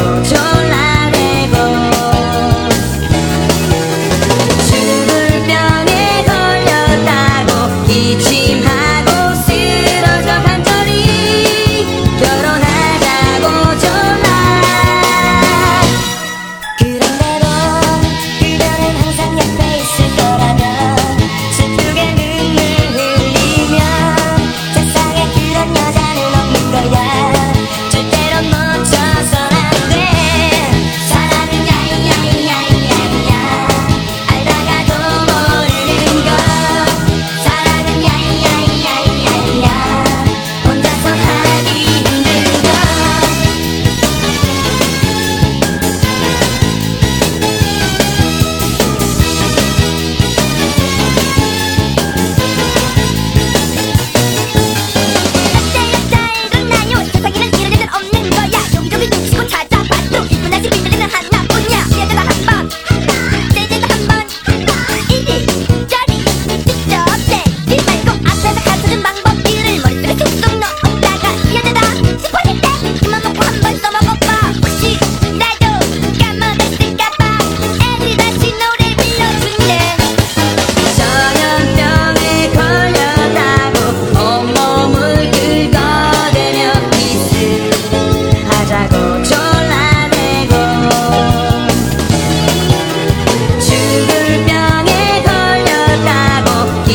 Yo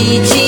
pedir.